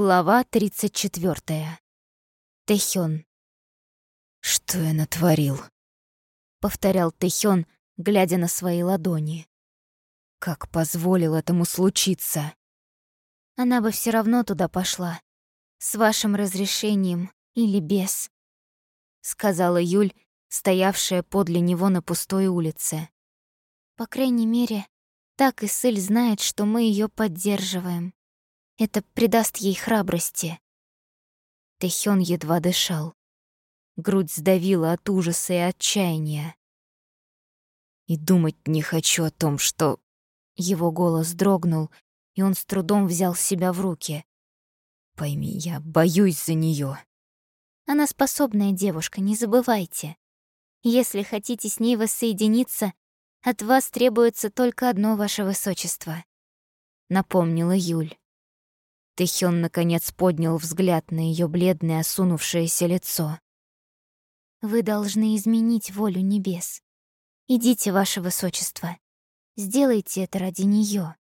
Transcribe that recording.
Глава 34. Тэхён. «Что я натворил?» — повторял Тэхён, глядя на свои ладони. «Как позволил этому случиться?» Она бы все равно туда пошла. С вашим разрешением или без. Сказала Юль, стоявшая подле него на пустой улице. По крайней мере, так и Сыль знает, что мы ее поддерживаем. Это придаст ей храбрости. Тэхён едва дышал. Грудь сдавила от ужаса и отчаяния. И думать не хочу о том, что... Его голос дрогнул, и он с трудом взял себя в руки. Пойми, я боюсь за нее. Она способная девушка, не забывайте. Если хотите с ней воссоединиться, от вас требуется только одно ваше высочество», — напомнила Юль. Тэхён наконец поднял взгляд на ее бледное осунувшееся лицо. «Вы должны изменить волю небес. Идите, ваше высочество. Сделайте это ради нее.